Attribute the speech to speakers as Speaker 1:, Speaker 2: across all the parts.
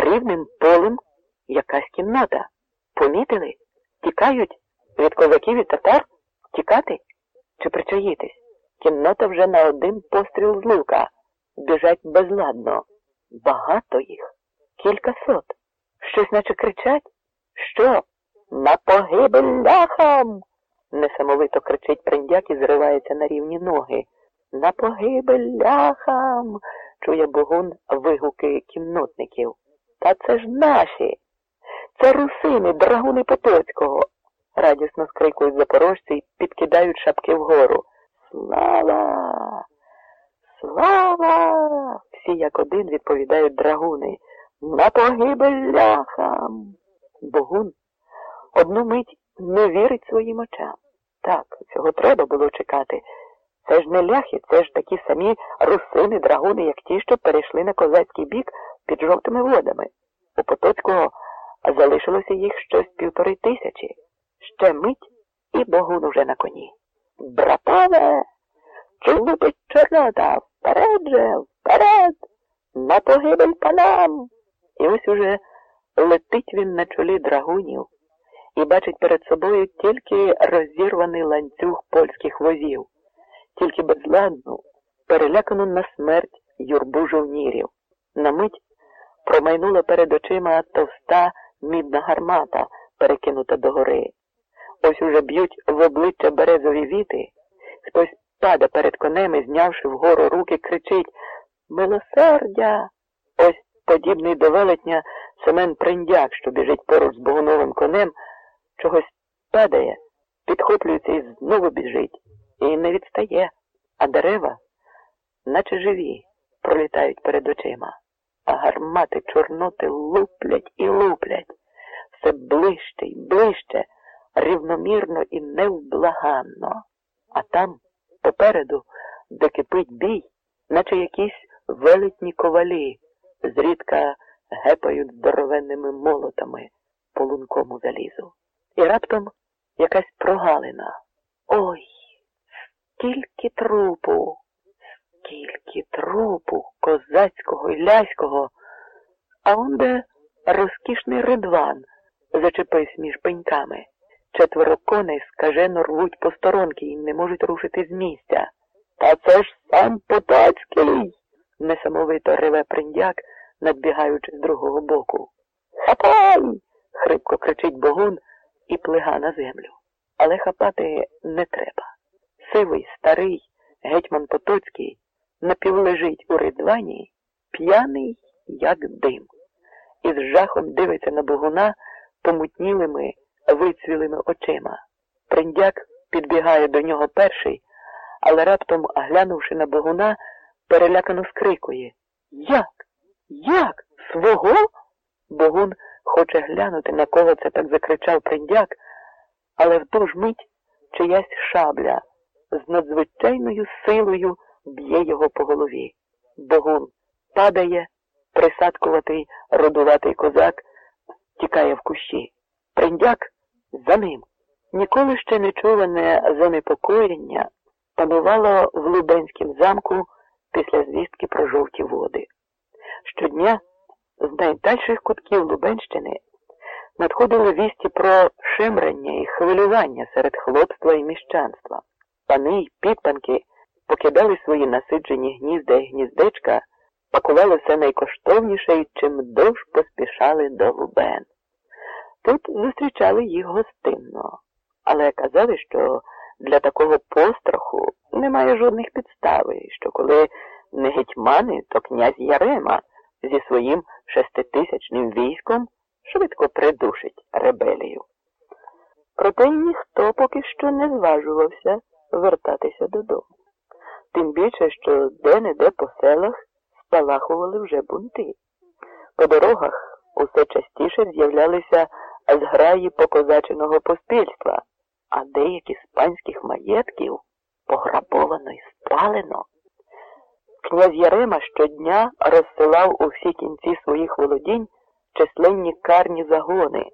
Speaker 1: рівним полем якась кімната. Помітили? Тікають від козаків і татар? Тікати? Чи причаїтись? Кіннота вже на один постріл з лука. Біжать безладно. Багато їх. Кілька сот. Щось наче кричать? Що? На погибель ляхам! Несамовито кричить приндяк і зривається на рівні ноги. На погибель ляхам! чує Богун вигуки кіннотників. Та це ж наші. Це русини, драгуни Потоцького. Радісно скрикують запорожці і підкидають шапки вгору. Слава! Слава! Всі як один відповідають драгуни. На погибель ляхам! Богун одну мить не вірить своїм очам. Так, цього треба було чекати. Це ж не ляхи, це ж такі самі русини, драгуни, як ті, що перейшли на козацький бік під жовтими водами. У Потоцького залишилося їх щось півтори тисячі. Ще мить і Богун уже на коні. Братове, чолупить чорнота, вперед же, вперед, на погибель панам. І ось уже летить він на чолі драгунів і бачить перед собою тільки розірваний ланцюг польських возів, тільки безладну, перелякану на смерть юрбу жовнірів. На мить промайнула перед очима товста мідна гармата, перекинута догори. Ось уже б'ють в обличчя березові віти, хтось пада перед конем і, знявши вгору руки, кричить Милосердя! Ось подібний до велетня Семен Приндяк, що біжить поруч з Богуновим конем, чогось падає, підхоплюється і знову біжить, і не відстає, а дерева, наче живі, пролітають перед очима, а гармати чорноти луплять і луплять, все ближче й ближче, рівномірно і невблаганно. А там, попереду, де кипить бій, наче якісь велетні ковалі, зрідка гепають здоровенними молотами по лункому залізу. І раптом якась прогалина. Ой, скільки трупу, скільки трупу козацького і ляського, а он де розкішний ридван зачепився між пеньками. Четверо коней скажено рвуть по сторонки і не можуть рушити з місця. Та це ж сам Потоцький, несамовито реве приндяк, надбігаючи з другого боку. Хапай! хрипко кричить Богун і плига на землю. Але хапати не треба. Сивий, старий гетьман Потоцький напівлежить у ридвані, п'яний, як дим, і з жахом дивиться на Богуна помутнілими, вицвілими очима. Приндяк підбігає до нього перший, але раптом, глянувши на Богуна, перелякано скрикує Як? Як? Свого? Богун хоче глянути, на кого це так закричав приндяк, але в ту ж мить чиясь шабля з надзвичайною силою б'є його по голові. Богун падає, присадкуватий родуватий козак тікає в кущі. Приндяк за ним. Ніколи ще не чуване занепокоєння панувало в Лубенськім замку після звістки про жовті води. Щодня з найдальших кутків Лубенщини надходили вісті про шимрання і хвилювання серед хлопства і міщанства. Пани й підпанки покидали свої насиджені гнізда і гніздечка, пакували все найкоштовніше і чим довш поспішали до Лубен. Тут зустрічали їх гостинно, але казали, що для такого постраху немає жодних підстав, і що коли не гетьмани, то князь Ярема зі своїм шеститисячним військом швидко придушить ребелію. Проте ніхто поки що не зважувався вертатися додому. Тим більше, що де-не-де по селах спалахували вже бунти. По дорогах усе частіше з'являлися зграї покозаченого поспільства, а деякі з панських маєтків пограбовано і спалено. Князь Ярема щодня розсилав у всі кінці своїх володінь численні карні загони,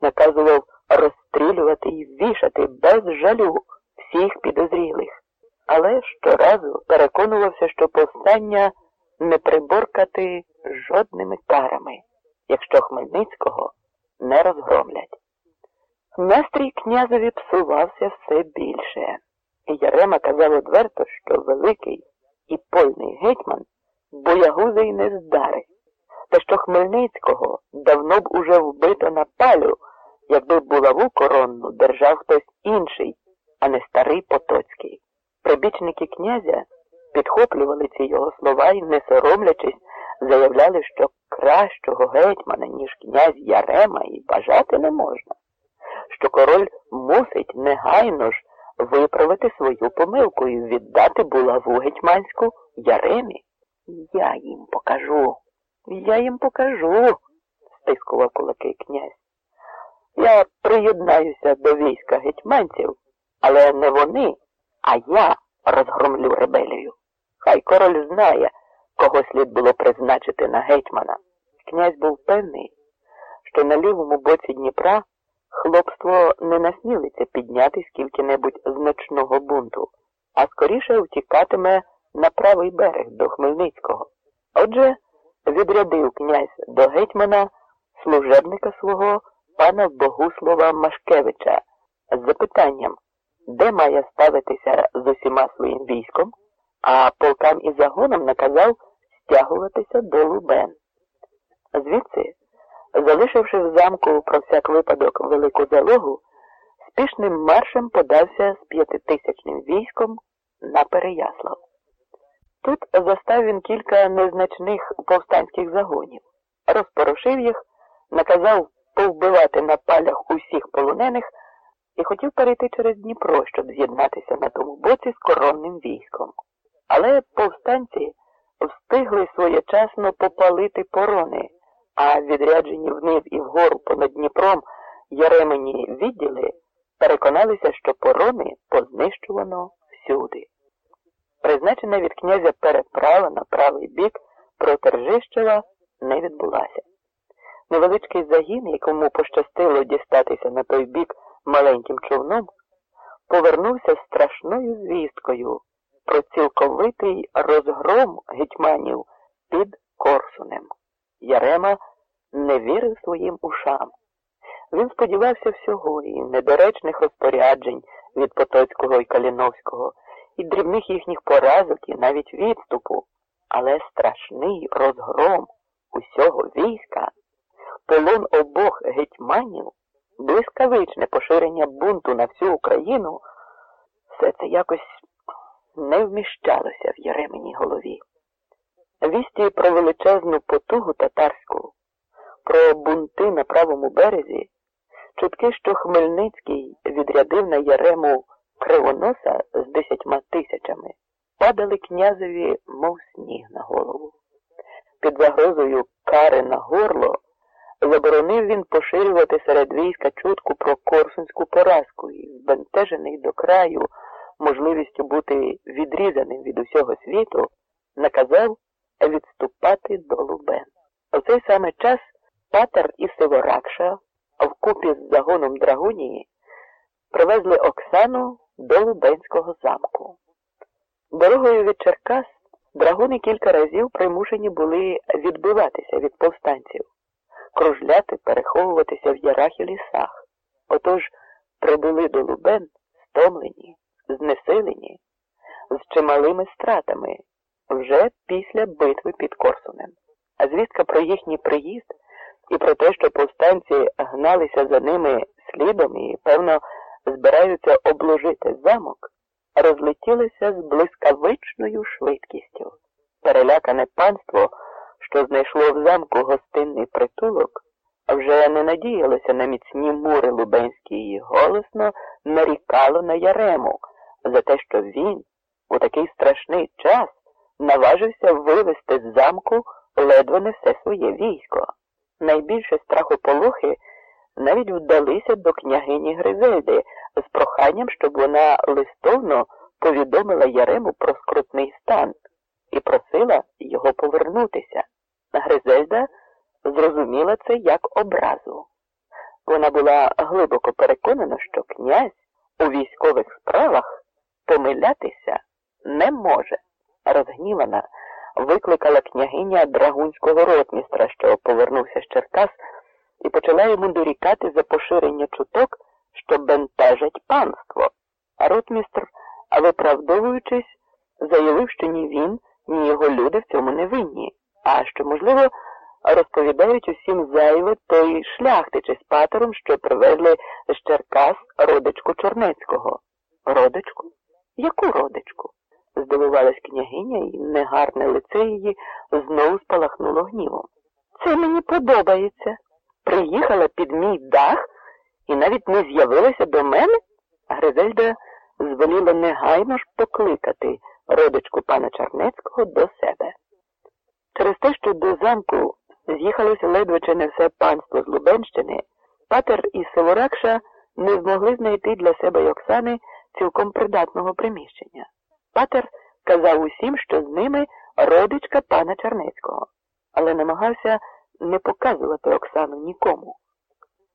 Speaker 1: наказував розстрілювати і вішати без жалю всіх підозрілих, але щоразу переконувався, що повстання не приборкати жодними карами. якщо Хмельницького не розгромлять. Настрій князеві псувався все більше, і Ярема казав одверто, що великий і польний гетьман боягузий не здарить, та що Хмельницького давно б уже вбито на палю, якби булаву коронну держав хтось інший, а не старий Потоцький. Прибічники князя підхоплювали ці його слова і, не соромлячись, заявляли, що кращого гетьмана, ніж князь Ярема, і бажати не можна, що король мусить негайно ж виправити свою помилку і віддати булаву гетьманську Яремі. Я їм покажу, я їм покажу, стискував кулаки князь. Я приєднаюся до війська гетьманців, але не вони, а я розгромлю ребелію. Хай король знає, кого слід було призначити на гетьмана. Князь був певний, що на лівому боці Дніпра хлопство не насмілиться підняти скільки-небудь значного бунту, а скоріше втікатиме на правий берег до Хмельницького. Отже, відрядив князь до гетьмана служебника свого пана Богуслова Машкевича з запитанням, де має ставитися з усіма своїм військом, а полкам і загонам наказав стягуватися до Лубен. Звідси, залишивши в замку про всяк випадок велику залогу, спішним маршем подався з п'ятитисячним військом на Переяслав. Тут застав він кілька незначних повстанських загонів, розпорошив їх, наказав повбивати на палях усіх полонених і хотів перейти через Дніпро, щоб з'єднатися на тому боці з коронним військом. Але повстанці встигли своєчасно попалити порони, а відряджені вниз і вгору понад Дніпром яремені відділи переконалися, що порони познищувано всюди. Призначена від князя переправа на правий бік проти Ржищева не відбулася. Невеличкий загін, якому пощастило дістатися на той бік маленьким човном, повернувся з страшною звісткою про цілковитий розгром гетьманів під Корсунем. Ярема не вірив своїм ушам. Він сподівався всього і недоречних розпоряджень від Потоцького і Каліновського, і дрібних їхніх поразок, і навіть відступу, але страшний розгром усього війська, полон обох гетьманів, блискавичне поширення бунту на всю Україну, все це якось не вміщалося в Яременій голові. Вісті про величезну потугу татарську, про бунти на правому березі, чутки, що Хмельницький відрядив на Ярему кривоноса з десятьма тисячами, падали князеві, мов сніг на голову. Під загрозою кари на горло заборонив він поширювати серед війська чутку про корсунську поразку і, збентежений до краю можливістю бути відрізаним від усього світу, наказав відступати до Лубен. У цей самий час Патер і Сиворакша вкупі з загоном Драгунії привезли Оксану до Лубенського замку. Дорогою від Черкас драгуни кілька разів примушені були відбиватися від повстанців, кружляти, переховуватися в ярах і лісах. Отож прибули до Лубен стомлені, знесилені, з чималими стратами вже після битви під Корсунем. А звістка про їхній приїзд і про те, що повстанці гналися за ними слідом і, певно, збираються обложити замок, розлетілися з блискавичною швидкістю. Перелякане панство, що знайшло в замку гостинний притулок, вже не надіялося на міцні мури Лубенські і голосно нарікало на Ярему за те, що він у такий страшний час наважився вивести з замку ледве не все своє військо. Найбільше страхополохи навіть вдалися до княгині Гризельди з проханням, щоб вона листовно повідомила Ярему про скрутний стан і просила його повернутися. Гризельда зрозуміла це як образу. Вона була глибоко переконана, що князь у військових справах помилятися не може. Розгнівана, викликала княгиня драгунського ротмістра, що повернувся з Черкас, і почала йому дорікати за поширення чуток, що бентежать панство. А ротмістр, виправдовуючись, заявив, що ні він, ні його люди в цьому не винні, а що, можливо, розповідають усім зайве той шляхтичі з патером, що привезли з Черкас родичку Чорнецького. Родичку? Яку родичку? здивувалась княгиня, і негарне лице її знову спалахнуло гнівом. Це мені подобається. Приїхала під мій дах і навіть не з'явилася до мене? Гризельда звеліла негайно ж покликати родичку пана Чарнецького до себе. Через те, що до замку з'їхалося ледве чи не все панство з Лубенщини, патер і Севоракша не змогли знайти для себе й Оксани цілком придатного приміщення. Патер казав усім, що з ними родичка пана Чернецького, але намагався не показувати Оксану нікому.